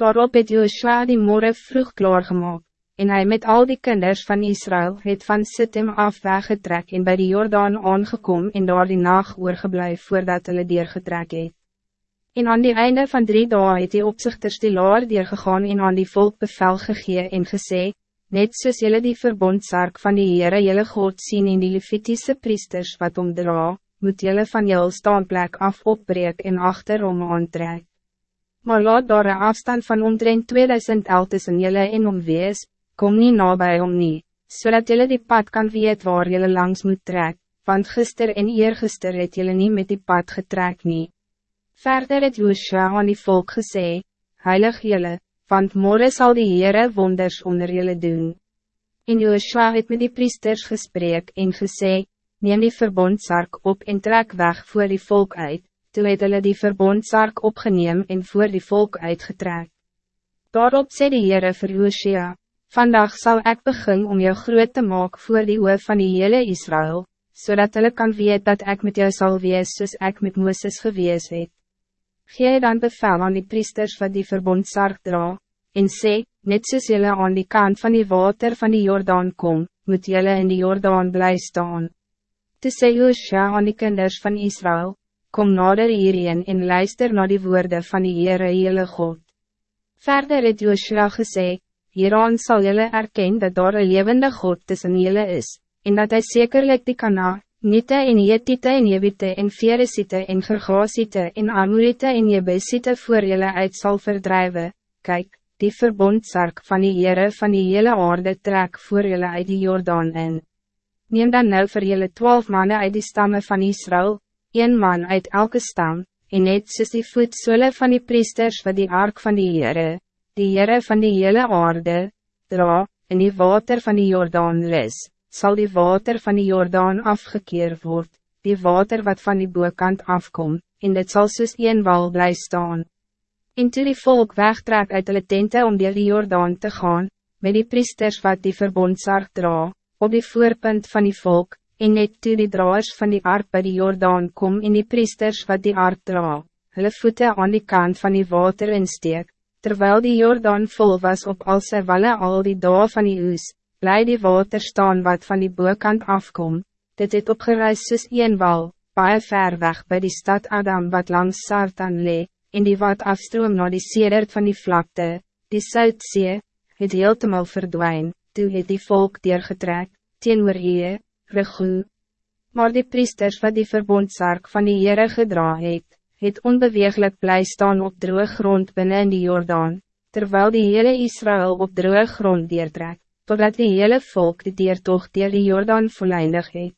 Daarop het Joshua die morgen vroeg klaargemaak, en hij met al die kinders van Israël het van Sittim af weggetrek en bij de Jordaan aangekom en daar die nacht oorgebleef voordat hulle deurgetrek het. En aan die einde van drie dagen het die opzichters die laar gegaan en aan die volk bevel gegee en gesê, net soos jylle die verbondsark van die Heere jylle God sien en die Levitiese priesters wat omdra, moet jylle van jylle staanplek af opbreek en achterom aantrek. Maar laat daar een afstand van omtrent 2000 el tussen jylle en om wees, kom niet nabij om nie, zodat so jullie die pad kan weet waar jullie langs moet trek, want gister en eergister het jullie niet met die pad getrek nie. Verder het Joshua aan die volk gesê, Heilig jullie, want morgen zal die Heere wonders onder jullie doen. En Joshua het met die priesters gesprek en gesê, neem die verbondsark op en trek weg voor die volk uit, toe het hulle die verbondsark opgeneem en voor die volk uitgetrek. Daarop sê die Heere vir Joshua, Vandaag zal ik beginnen om jou groot te maken voor die oor van die hele Israël, zodat hulle kan weet dat ik met jou zal wees soos ik met Mooses gewees het. Gee dan bevel aan die priesters wat die verbondsark dra, en sê, net soos julle aan die kant van die water van die Jordaan kom, moet julle in die Jordaan blij staan. Toe sê Joshua aan die kinders van Israël, kom nader hierheen en luister naar die woorden van die Heere Heere God. Verder het Joshua gesê, Hieraan zal jullie erkennen dat daar een levende God tussen jullie is, en dat hij zekerlijk die kana, Nite en Jetite en Jebite en Veresite en Gergasite en Amorite en Jebesite voor jullie uit zal verdrijven. Kijk, die verbondsark van die Heere van die hele aarde trek voor jullie uit die Jordaan in. Neem dan nou voor jullie twaalf mannen uit die stammen van Israël, een man uit elke stam, en net soos die voetsole van die priesters wat die ark van die Heere, die Heere van die hele aarde, dra, in die water van die Jordaan lis, zal die water van die Jordaan afgekeer worden, die water wat van die boekant afkomt, en dit zal soos een wal bly staan. En toe die volk wegtrek uit hulle tente om deel die Jordaan te gaan, met die priesters wat die verbondsark dra, op die voorpunt van die volk, en net toe die draers van die ark by die Jordaan kom en die priesters wat die ark dra, hulle voete aan die kant van die water insteek, Terwijl die Jordaan vol was op al sy walle al die dae van die oes, bly die water staan wat van die boekant afkom, dit het opgereis soos een wal, baie ver weg bij die stad Adam wat langs Sartan le, en die wat afstroom na die sedert van die vlakte, die Soutzee, het heeltemal verdwijn, toe het die volk deurgetrek, teen oorhee, regoe. Maar die priesters wat die verbondsark van die Heere gedra het, het onbeweeglijk blij staan op droge grond binnen in die Jordaan, terwijl die hele Israël op droge grond deertrek, totdat die hele volk die deertocht dier die Jordaan volleindig het.